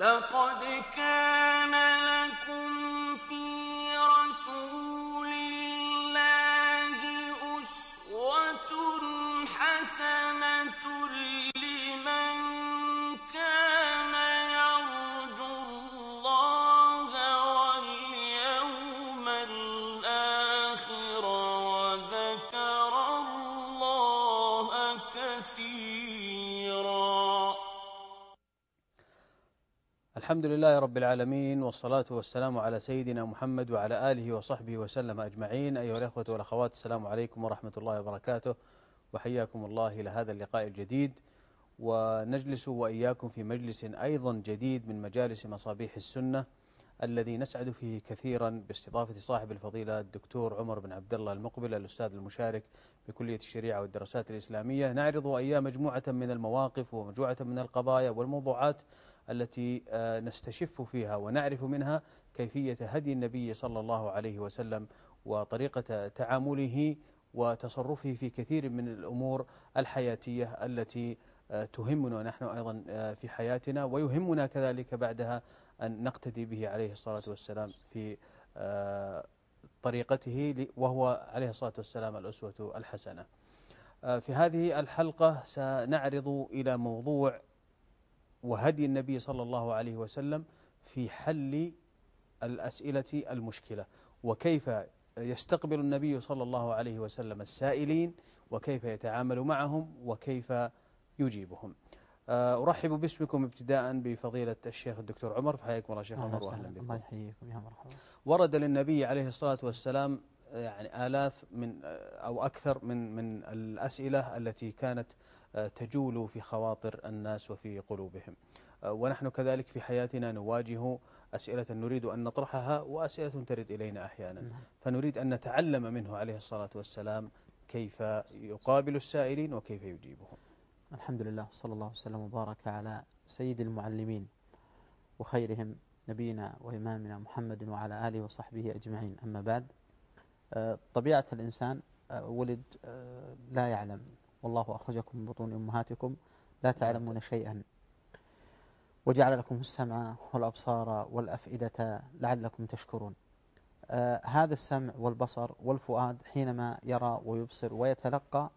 لقد كان لكم الحمد لله رب العالمين والصلاة والسلام على سيدنا محمد وعلى آله وصحبه وسلم أجمعين. أيها الأخوة والأخوات السلام عليكم ورحمة الله وبركاته. وحياكم الله إلى هذا اللقاء الجديد. ونجلس وإياكم في مجلس أيضا جديد من مجالس مصابيح السنة الذي نسعد فيه كثيرا باستضافة صاحب الفضيلة الدكتور عمر بن عبد الله المقبل الأستاذ المشارك بكلية الشريعة والدراسات الإسلامية. نعرض وإياه مجموعة من المواقف ومجموعة من القضايا والموضوعات التي آه، نستشف فيها ونعرف منها كيفية هدي النبي صلى الله عليه وسلم وطريقة تعامله وتصرفه في كثير من الأمور الحياتية التي آه، تهمنا نحن أيضا آه، في حياتنا ويهمنا كذلك بعدها أن نقتدي به عليه الصلاة والسلام في طريقته وهو عليه الصلاة والسلام الأسوة الحسنة. في هذه الحلقة سنعرض إلى موضوع وهدي النبي صلى الله عليه وسلم في حل الأسئلة المشكلة. وكيف يستقبل النبي صلى الله عليه وسلم السائلين؟ وكيف يتعامل معهم؟ وكيف يجيبهم؟ آه، أرحب باسمكم ابتداء بفضيلة الشيخ الدكتور عمر. فحياكم الله شيخ عمر وأهلا بكم. الله يحييكم. يا مرحبا. ورد للنبي عليه الصلاة والسلام يعني آلاف من أو أكثر من من الأسئلة التي كانت آه، تجول في خواطر الناس وفي قلوبهم. آه، ونحن كذلك في حياتنا نواجه أسئلة نريد أن نطرحها وأسئلة ترد إلينا أحيانا. نعم. فنريد أن نتعلم منه عليه الصلاة والسلام كيف يقابل السائلين وكيف يجيبهم. الحمد لله صلى الله وسلم وبارك على سيد المعلمين وخيرهم نبينا وإمامنا محمد وعلى آله وصحبه أجمعين. أما بعد آه، طبيعة الإنسان آه، ولد لا يعلم. والله أخرجكم من بطون أمهاتكم لا تعلمون شيئا. وجعل لكم السمع والأبصار والأفئدة لعلكم تشكرون. آه، هذا السمع والبصر والفؤاد حينما يرى ويبصر ويتلقى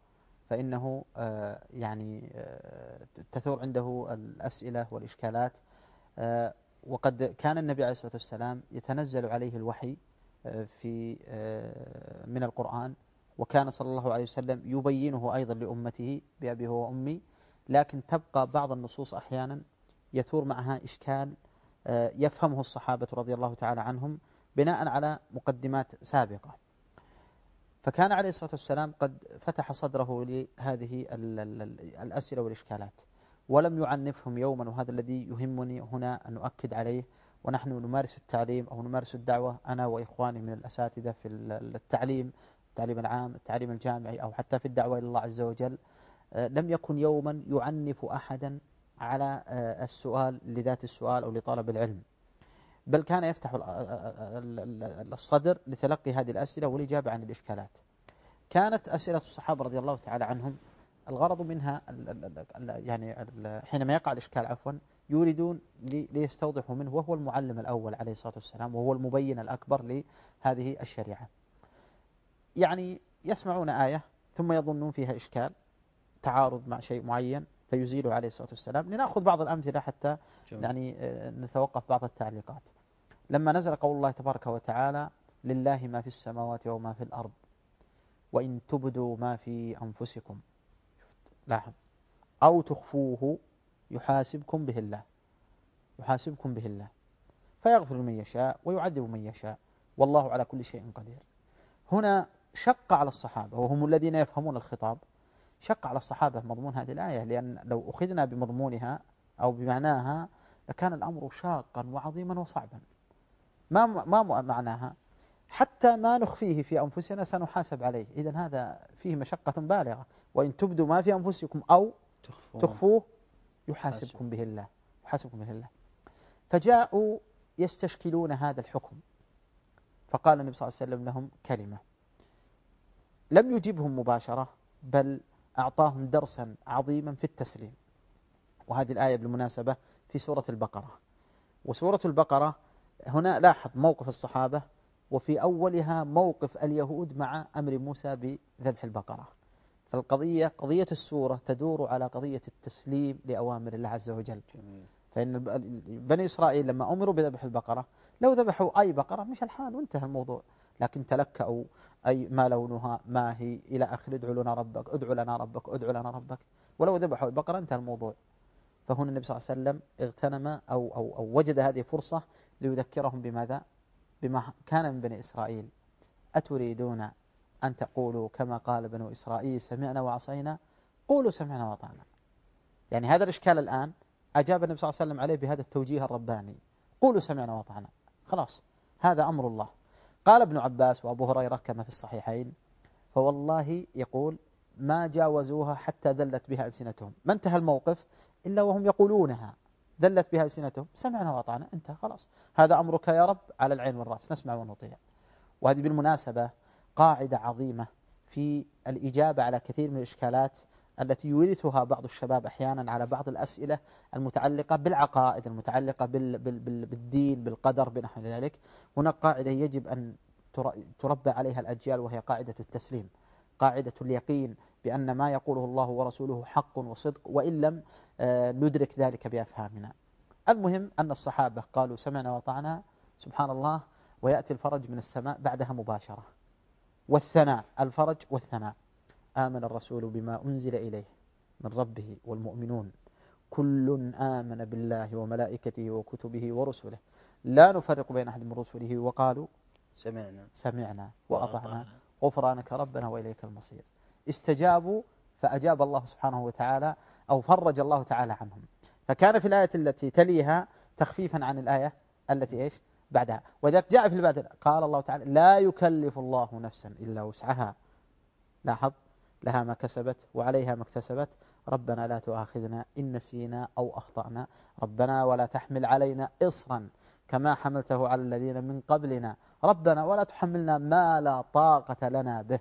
فإنه آه، يعني آه، تثور عنده الأسئلة والإشكالات. وقد كان النبي عليه الصلاة والسلام يتنزل عليه الوحي في من القرآن. وكان صلى الله عليه وسلم يبينه أيضا لأمته بأبي هو وأمي لكن تبقى بعض النصوص أحيانا يثور معها إشكال آه، يفهمه الصحابة رضي الله تعالى عنهم بناء على مقدمات سابقة. فكان عليه الصلاة والسلام قد فتح صدره لهذه ال- ال- ال- الأسئلة والإشكالات ولم يعنفهم يوما وهذا الذي يهمني هنا أن أؤكد عليه ونحن نمارس التعليم أو نمارس الدعوة أنا وإخواني من الأساتذة في ال- التعليم التعليم العام التعليم الجامعي أو حتى في الدعوة إلى الله عز وجل آه، لم يكن يوما يعنف أحدا على آه، السؤال لذات السؤال أو لطلب العلم. بل كان يفتح ال- الصدر لتلقي هذه الأسئلة والإجابة عن الإشكالات. كانت أسئلة الصحابة رضي الله تعالى عنهم الغرض منها يعني حينما يقع الإشكال عفوا يريدون لي- ليستوضحوا منه وهو المعلم الأول عليه الصلاة والسلام وهو المبين الأكبر لهذه الشريعة. يعني يسمعون آية ثم يظنون فيها إشكال تعارض مع شيء معين فيزيله عليه الصلاة والسلام. لنأخذ بعض الأمثلة حتى جميل. يعني آه، نتوقف بعض التعليقات. لما نزل قول الله تبارك وتعالى لله ما في السماوات وما في الأرض وإن تبدوا ما في أنفسكم؟ لاحظ. أو تخفوه يحاسبكم به الله يحاسبكم به الله. فيغفر من يشاء ويعذب من يشاء والله على كل شيء قدير. هنا شق على الصحابة وهم الذين يفهمون الخطاب شق على الصحابة مضمون هذه الآية لأن لو أخذنا بمضمونها أو بمعناها لكان الأمر شاقا وعظيما وصعبا. ما ما معناها؟ حتى ما نخفيه في أنفسنا سنحاسب عليه. إذا هذا فيه مشقة بالغة. وإن تبدوا ما في أنفسكم أو تخفون تخفوه يحاسبكم به الله. يحاسبكم به الله. فجاءوا يستشكلون هذا الحكم. فقال النبي صلى الله عليه وسلم لهم كلمة. لم يجبهم مباشرة بل أعطاهم درسا عظيما في التسليم. وهذه الآية بالمناسبة في سورة البقرة. وسورة البقرة هنا لاحظ موقف الصحابة وفي أولها موقف اليهود مع أمر موسى بذبح البقرة. فالقضية قضية السورة تدور على قضية التسليم لأوامر الله عز وجل. جميل. فإن بني إسرائيل لما أمروا بذبح البقرة لو ذبحوا أي بقرة مش الحال وانتهى الموضوع. لكن تلكأوا أي ما لونها ما هي إلى آخر ادعوا لنا ربك ادعوا لنا ربك ادعوا لنا ربك. ولو ذبحوا البقرة انتهى الموضوع. فهنا النبي صلى الله عليه وسلم اغتنم أو, أو, أو وجد هذه فرصة ليذكرهم بماذا؟ بما كان من بني إسرائيل. أتريدون أن تقولوا كما قال بنو إسرائيل سمعنا وعصينا؟ قولوا سمعنا وأطعنا. يعني هذا الإشكال الآن أجاب النبي صلى الله عليه وسلم عليه بهذا التوجيه الرباني. قولوا سمعنا وأطعنا. خلاص هذا أمر الله. قال ابن عباس وأبو هريرة كما في الصحيحين فوالله يقول ما جاوزوها حتى ذلت بها ألسنتهم. ما انتهى الموقف؟ إلا وهم يقولونها. ذلت بها ألسنتهم. سمعنا وأطعنا. انتهى خلاص. هذا أمرك يا رب على العين والرأس. نسمع ونطيع. وهذه بالمناسبة قاعدة عظيمة في الإجابة على كثير من الإشكالات التي يورثها بعض الشباب أحيانا على بعض الأسئلة المتعلقة بالعقائد المتعلقة بال بال بال بالدين بالقدر بنحو ذلك. هناك قاعدة يجب أن تربى عليها الأجيال وهي قاعدة التسليم قاعدة اليقين بأن ما يقوله الله ورسوله حق وصدق وإن لم آه، ندرك ذلك بأفهامنا. المهم أن الصحابة قالوا سمعنا وطعنا سبحان الله. ويأتي الفرج من السماء بعدها مباشرة. والثناء الفرج والثناء. آمن الرسول بما أنزل إليه من ربه والمؤمنون. كل آمن بالله وملائكته وكتبه ورسله. لا نفرق بين أحد من رسله وقالوا سمعنا. سمعنا وأطعنا. غفرانك ربنا وإليك المصير. استجابوا فأجاب الله سبحانه وتعالى أو فرج الله تعالى عنهم. فكان في الآية التي تليها تخفيفا عن الآية التي إيش؟ بعدها. وذلك جاء في البعد قال الله تعالى لا يكلف الله نفسا إلا وسعها. لاحظ؟ لها ما كسبت وعليها ما اكتسبت. ربنا لا تؤاخذنا إن نسينا أو أخطأنا. ربنا ولا تحمل علينا إصرا كما حملته على الذين من قبلنا. ربنا ولا تحملنا ما لا طاقة لنا به.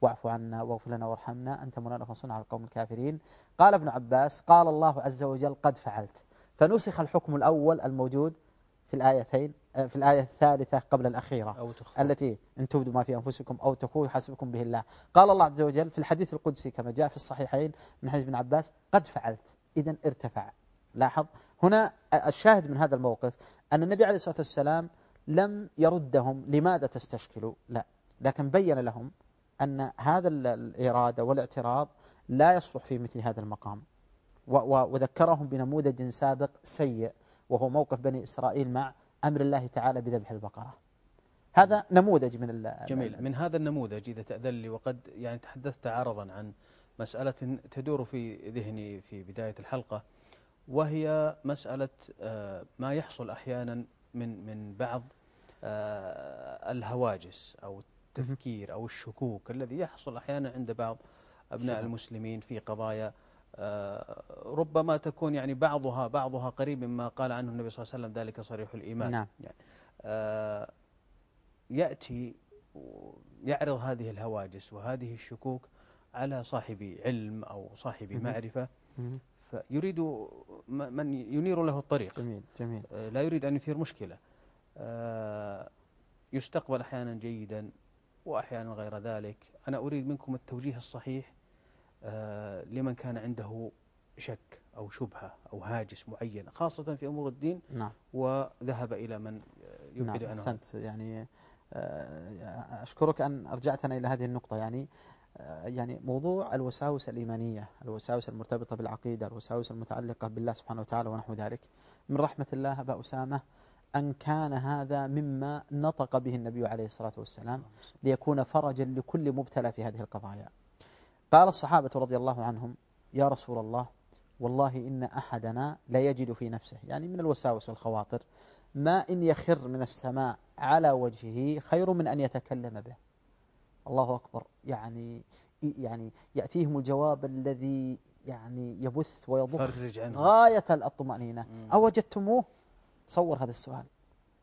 واعف عنا واغفر لنا وارحمنا. أنت مولانا فانصرنا على القوم الكافرين. قال ابن عباس قال الله عز وجل قد فعلت. فنسخ الحكم الأول الموجود في الآيتين. في الآية الثالثة قبل الأخيرة أو. التي إن تبدوا ما في أنفسكم أو تخفوه يحاسبكم به الله. قال الله عز وجل في الحديث القدسي كما جاء في الصحيحين من حديث ابن عباس قد فعلت. إذا ارتفع. لاحظ هنا الشاهد من هذا الموقف أن النبي عليه الصلاة والسلام لم يردهم لماذا تستشكلوا؟ لا. لكن بين لهم أن هذا الإرادة والاعتراض لا يصلح في مثل هذا المقام. وذكرهم بنموذج سابق سيء وهو موقف بني إسرائيل مع أمر الله تعالى بذبح البقرة. هذا نموذج من جميل. من هذا النموذج إذا تأذن لي وقد يعني تحدثت عرضا عن مسألة تدور في ذهني في بداية الحلقة وهي مسألة آه، ما يحصل أحيانا من من بعض آه، الهواجس أو التفكير أو الشكوك الذي يحصل أحيانا عند بعض أبناء المسلمين في قضايا ربما تكون يعني بعضها بعضها قريب مما قال عنه النبي صلى الله عليه وسلم ذلك صريح الإيمان. نعم. يعني يأتي يعرض هذه الهواجس وهذه الشكوك على صاحب علم أو صاحب معرفة فيريد من ينير له الطريق. جميل جميل. آه، لا يريد أن يثير مشكلة. آه، يستقبل أحيانا جيدا وأحيانا غير ذلك. أنا أريد منكم التوجيه الصحيح آه، لمن كان عنده شك أو شبهة أو هاجس معين خاصة في أمور الدين نعم. وذهب إلى من يبعد نعم عنه أحسنت. يعني أشكرك أن أرجعتنا إلى هذه النقطة. يعني يعني موضوع الوساوس الإيمانية الوساوس المرتبطة بالعقيدة الوساوس المتعلقة بالله سبحانه وتعالى ونحو ذلك. من رحمة الله أبا أسامة أن كان هذا مما نطق به النبي عليه الصلاة والسلام ليكون فرجا لكل مبتلى في هذه القضايا. قال الصحابة رضي الله عنهم يا رسول الله والله إن أحدنا لا يجد في نفسه. يعني من الوساوس والخواطر ما إن يخر من السماء على وجهه خير من أن يتكلم به. الله أكبر. يعني يعني يأتيهم الجواب الذي يعني يبث ويضخ غاية الطمأنينة أوجدتموه؟ تصور هذا السؤال.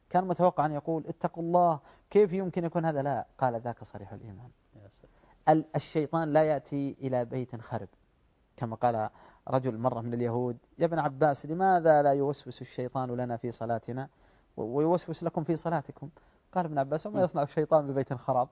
كان متوقع أن يقول اتقوا الله كيف يمكن يكون هذا؟ لا قال ذاك صريح الإيمان. الشيطان لا يأتي إلى بيت خرب. كما قال رجل مرة من اليهود يا ابن عباس لماذا لا يوسوس الشيطان لنا في صلاتنا؟ ويوسوس لكم في صلاتكم. قال ابن عباس وما يصنع الشيطان ببيت خراب؟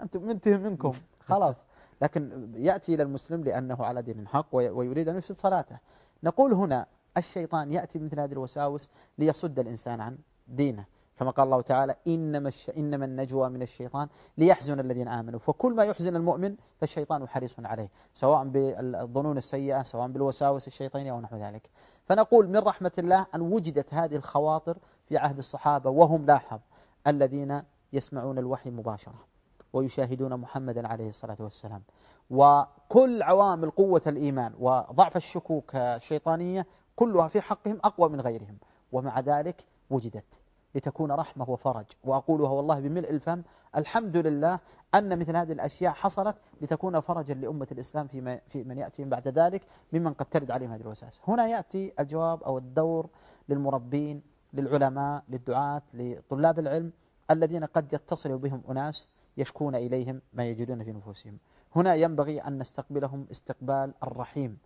أنتم منتهي منكم. خلاص. لكن يأتي إلى المسلم لأنه على دين حق ويريد أن يفسد صلاته. نقول هنا الشيطان يأتي بمثل هذه الوساوس ليصد الإنسان عن دينه. كما قال الله تعالى إنما, الش... إنما النجوى من الشيطان ليحزن الذين آمنوا. فكل ما يحزن المؤمن فالشيطان حريص عليه سواء بالظنون السيئة سواء بالوساوس الشيطانية أو نحو ذلك. فنقول من رحمة الله أن وجدت هذه الخواطر في عهد الصحابة وهم لاحظ الذين يسمعون الوحي مباشرة ويشاهدون محمدا عليه الصلاة والسلام. وكل عوامل قوة الإيمان وضعف الشكوك الشيطانية كلها في حقهم أقوى من غيرهم. ومع ذلك وجدت لتكون رحمة وفرج. وأقولها والله بملء الفم الحمد لله أن مثل هذه الأشياء حصلت لتكون فرجا لأمة الإسلام في, في من يأتي بعد ذلك ممن قد ترد عليهم هذه الوساوس. هنا يأتي الجواب أو الدور للمربين للعلماء للدعاة لطلاب العلم الذين قد يتصل بهم أناس يشكون إليهم ما يجدون في نفوسهم. هنا ينبغي أن نستقبلهم استقبال الرحيم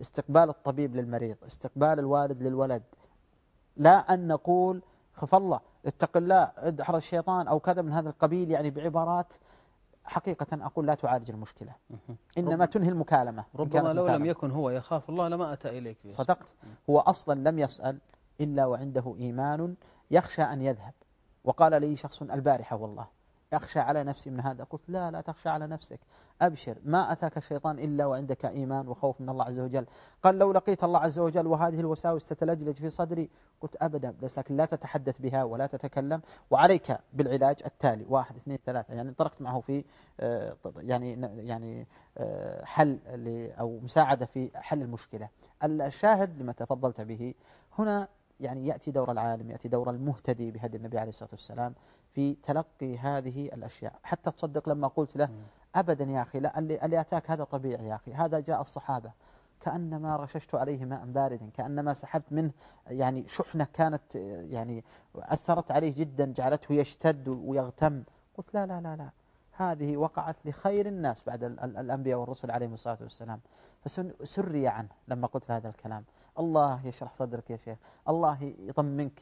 استقبال الطبيب للمريض استقبال الوالد للولد. لا أن نقول خف الله اتق الله ادحر الشيطان أو كذا من هذا القبيل يعني بعبارات حقيقة أقول لا تعالج المشكلة. إنما تنهي المكالمة ربما لو لم يكن هو يخاف الله لما أتى إليك صدقت؟ هو أصلا لم يسأل إلا وعنده إيمان يخشى أن يذهب. وقال لي شخص البارحة والله أخشى على نفسي من هذا؟ قلت لا لا تخشى على نفسك. أبشر ما أتاك الشيطان إلا وعندك إيمان وخوف من الله عز وجل. قال لو لقيت الله عز وجل وهذه الوساوس تتلجلج في صدري قلت أبدا بس لكن لا تتحدث بها ولا تتكلم. وعليك بالعلاج التالي واحد اثنين ثلاثة. يعني طرقت معه في آه، يعني يعني آه، حل أو مساعدة في حل المشكلة. الشاهد لما تفضلت به هنا يعني يأتي دور العالم يأتي دور المهتدي بهدي النبي عليه الصلاة والسلام. في تلقي هذه الأشياء. حتى تصدق لما قلت له أبدا يا أخي لا اللي, اللي أتاك هذا طبيعي يا أخي. هذا جاء الصحابة. كأنما رششت عليه ماء باردا كأنما سحبت منه يعني شحنة كانت يعني أثرت عليه جدا جعلته يشتد ويغتم. قلت لا لا لا لا. هذه وقعت لخير الناس بعد الأنبياء والرسل عليهم الصلاة والسلام. فسري عنه لما قلت هذا الكلام. الله يشرح صدرك يا شيخ. الله يطمنك.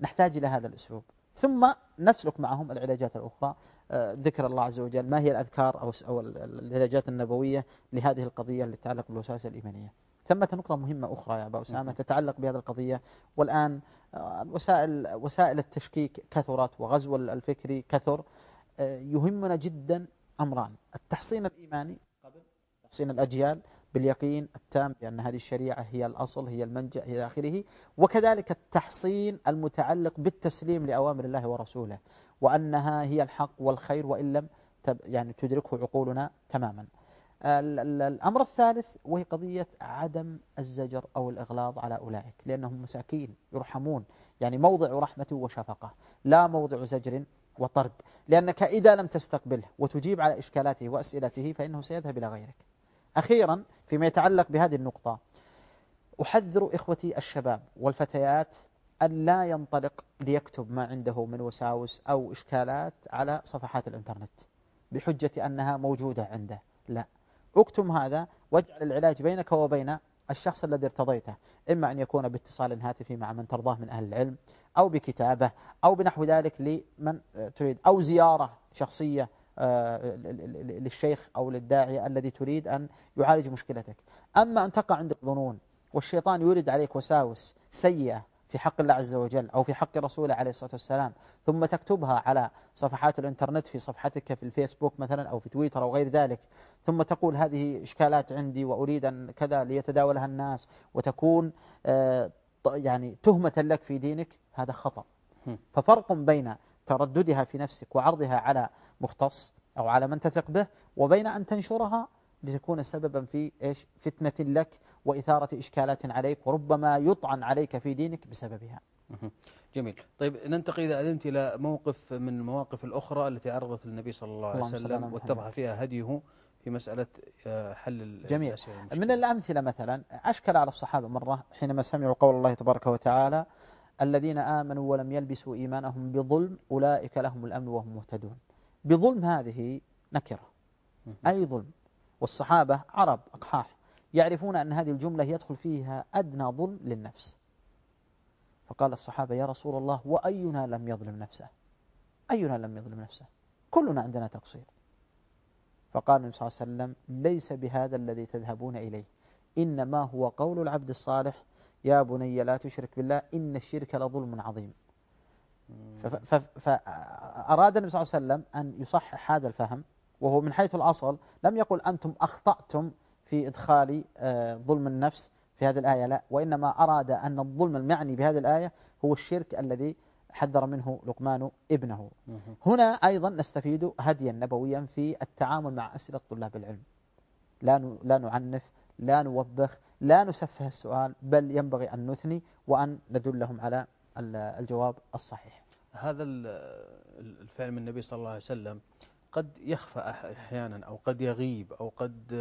نحتاج إلى هذا الأسلوب. ثم نسلك معهم العلاجات الأخرى. آه، ذكر الله عز وجل ما هي الأذكار أو أو العلاجات النبوية لهذه القضية اللي تتعلق بالوساوس الإيمانية. ثمة نقطة مهمة أخرى يا أبا أسامة تتعلق بهذه القضية. والآن آه، وسائل وسائل التشكيك كثرت وغزو الفكري كثر. آه، يهمنا جدا أمران. التحصين الإيماني قبل تحصين الأجيال. باليقين التام بأن هذه الشريعة هي الأصل هي المنجأ إلى آخره وكذلك التحصين المتعلق بالتسليم لأوامر الله ورسوله وأنها هي الحق والخير وإن لم يعني تدركه عقولنا تماما. الأمر الثالث وهي قضية عدم الزجر أو الإغلاظ على أولئك لأنهم مساكين يرحمون يعني موضع رحمة وشفقة لا موضع زجر وطرد لأنك إذا لم تستقبله وتجيب على إشكالاته وأسئلته فإنه سيذهب إلى غيرك. أخيرا فيما يتعلق بهذه النقطة. أحذر إخوتي الشباب والفتيات أن لا ينطلق ليكتب ما عنده من وساوس أو إشكالات على صفحات الإنترنت بحجة أنها موجودة عنده. لا. اكتم هذا واجعل العلاج بينك وبين الشخص الذي ارتضيته إما أن يكون باتصال هاتفي مع من ترضاه من أهل العلم أو بكتابة أو بنحو ذلك لمن تريد أو زيارة شخصية للشيخ أو للداعية الذي تريد أن يعالج مشكلتك. أما أن تقع عندك ظنون والشيطان يريد عليك وساوس سيئة في حق الله عز وجل أو في حق رسوله عليه الصلاة والسلام ثم تكتبها على صفحات الإنترنت في صفحتك في الفيسبوك مثلا أو في تويتر أو غير ذلك ثم تقول هذه إشكالات عندي وأريد أن كذا ليتداولها الناس وتكون آه، يعني تهمة لك في دينك هذا خطأ. ففرق بين ترددها في نفسك وعرضها على مختص أو على من تثق به وبين أن تنشرها لتكون سببا في إيش؟ فتنة لك وإثارة إشكالات عليك وربما يطعن عليك في دينك بسببها. جميل. طيب ننتقل إذا أذنت إلى موقف من المواقف الأخرى التي عرضت للنبي صلى الله عليه وسلم واتضح فيها هديه في مسألة آه، حل جميل. من الأمثلة مثلا أشكل على الصحابة مرة حينما سمعوا قول الله تبارك وتعالى الذين آمنوا ولم يلبسوا إيمانهم بظلم أولئك لهم الأمن وهم مهتدون. بظلم هذه نكرة أي ظلم؟ والصحابة عرب أقحاح يعرفون أن هذه الجملة يدخل فيها أدنى ظلم للنفس. فقال الصحابة يا رسول الله وأينا لم يظلم نفسه؟ أينا لم يظلم نفسه؟ كلنا عندنا تقصير. فقال النبي صلى الله عليه وسلم ليس بهذا الذي تذهبون إليه إنما هو قول العبد الصالح يا بني لا تشرك بالله إن الشرك لظلم عظيم. فأراد النبي صلى الله عليه وسلم أن يصحح هذا الفهم وهو من حيث الأصل لم يقل أنتم أخطأتم في إدخال آه، ظلم النفس في هذه الآية لا. وإنما أراد أن الظلم المعني بهذه الآية هو الشرك الذي حذر منه لقمان ابنه. هنا أيضا نستفيد هديا نبويا في التعامل مع أسئلة طلاب العلم. لا لا نعنف لا نوبخ لا نسفه السؤال بل ينبغي أن نثني وأن ندلهم على الجواب الصحيح. هذا الفعل من النبي صلى الله عليه وسلم. قد يخفى أحيانا أو قد يغيب أو قد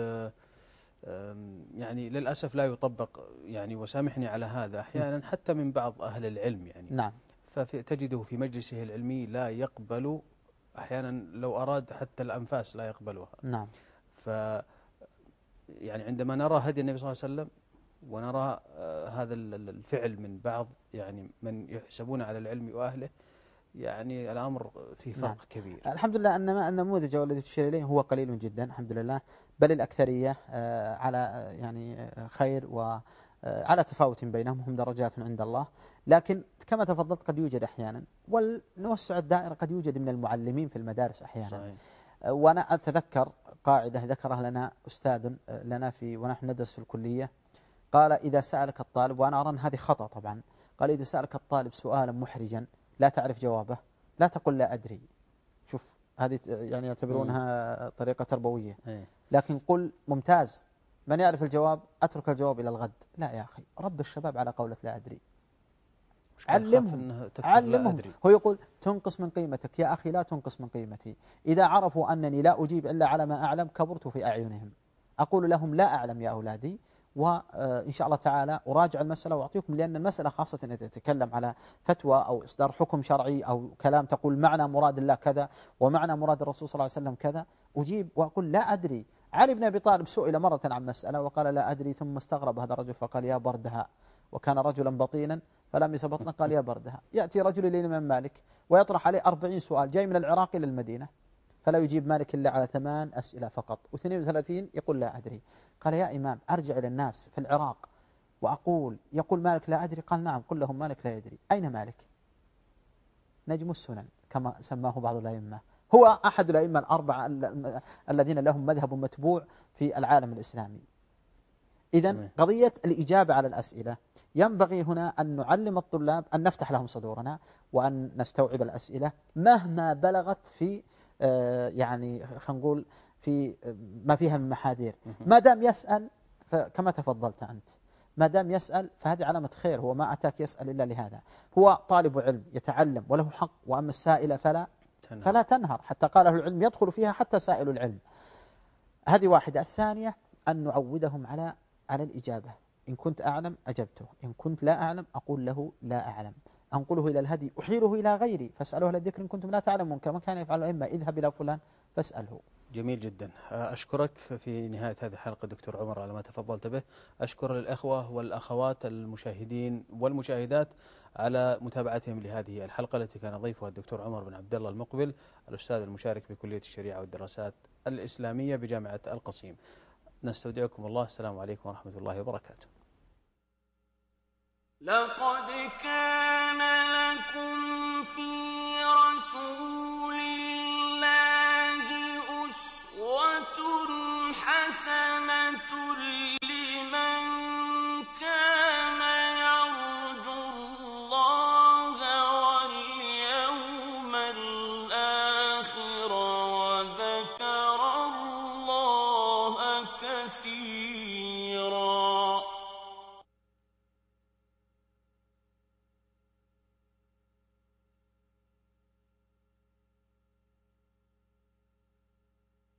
يعني للأسف لا يطبق يعني وسامحني على هذا أحيانا حتى من بعض أهل العلم يعني. نعم. فتجده في مجلسه العلمي لا يقبل أحيانا لو أراد حتى الأنفاس لا يقبلها. نعم. ف يعني عندما نرى هدي النبي صلى الله عليه وسلم ونرى آه، هذا الفعل من بعض يعني من يحسبون على العلم وأهله يعني الأمر في فرق نعم. كبير الحمد لله أن النموذج الذي تشير إليه هو قليل جدا الحمد لله بل الأكثرية آه، على آه، يعني خير وعلى تفاوت بينهم هم درجات عند الله لكن كما تفضلت قد يوجد أحيانا ونوسع الدائرة قد يوجد من المعلمين في المدارس أحيانا صحيح. وأنا أتذكر قاعدة ذكرها لنا أستاذ لنا في ونحن ندرس في الكلية. قال إذا سألك الطالب وأنا أرى أن هذه خطأ طبعا. قال إذا سألك الطالب سؤالا محرجا لا تعرف جوابه لا تقل لا أدري. شوف هذه يعني يعتبرونها طريقة تربوية. إيه. لكن قل ممتاز من يعرف الجواب؟ أترك الجواب إلى الغد. لا يا أخي رب الشباب على قولة لا أدري. علمهم علمهم. هو يقول تنقص من قيمتك يا أخي لا تنقص من قيمتي. إذا عرفوا أنني لا أجيب إلا على ما أعلم كبرت في أعينهم. أقول لهم لا أعلم يا أولادي وإن شاء الله تعالى أراجع المسألة وأعطيكم لأن المسألة خاصة إذا تتكلم على فتوى أو إصدار حكم شرعي أو كلام تقول معنى مراد الله كذا ومعنى مراد الرسول صلى الله عليه وسلم كذا أجيب وأقول لا أدري. علي بن أبي طالب سئل مرة عن مسألة وقال لا أدري ثم استغرب هذا الرجل فقال يا بردها وكان رجلا بطينا فلم بطنه قال يا بردها. يأتي رجل إلى الإمام مالك ويطرح عليه أربعين سؤال جاي من العراق إلى المدينة فلا يجيب مالك إلا على ثمان أسئلة فقط. و32 يقول لا أدري. قال يا إمام أرجع إلى الناس في العراق وأقول يقول مالك لا أدري؟ قال نعم قل لهم مالك لا يدري. أين مالك؟ نجم السنن كما سماه بعض الأئمة. هو أحد الأئمة الأربعة الذين لهم مذهب متبوع في العالم الإسلامي. إذا قضية الإجابة على الأسئلة. ينبغي هنا أن نعلم الطلاب أن نفتح لهم صدورنا وأن نستوعب الأسئلة مهما بلغت في آه، يعني خلينا نقول في آه، ما فيها من محاذير. ما دام يسأل فكما تفضلت أنت ما دام يسأل فهذه علامة خير هو ما أتاك يسأل إلا لهذا. هو طالب علم يتعلم وله حق وأما السائل فلا تنهر. فلا تنهر. حتى قال أهل العلم يدخل فيها حتى سائل العلم. هذه واحدة. الثانية أن نعودهم على على الإجابة. إن كنت أعلم أجبته. إن كنت لا أعلم أقول له لا أعلم. أنقله إلى الهدي أحيله إلى غيري فاسألوه أهل الذكر إن كنتم لا تعلمون. كما كان يفعل الأئمة اذهب إلى فلان فاسأله. جميل جدا. أشكرك في نهاية هذه الحلقة دكتور عمر على ما تفضلت به. أشكر الأخوة والأخوات المشاهدين والمشاهدات على متابعتهم لهذه الحلقة التي كان ضيفها الدكتور عمر بن عبد الله المقبل الأستاذ المشارك بكلية الشريعة والدراسات الإسلامية بجامعة القصيم. نستودعكم الله. السلام عليكم ورحمة الله وبركاته. لقد كان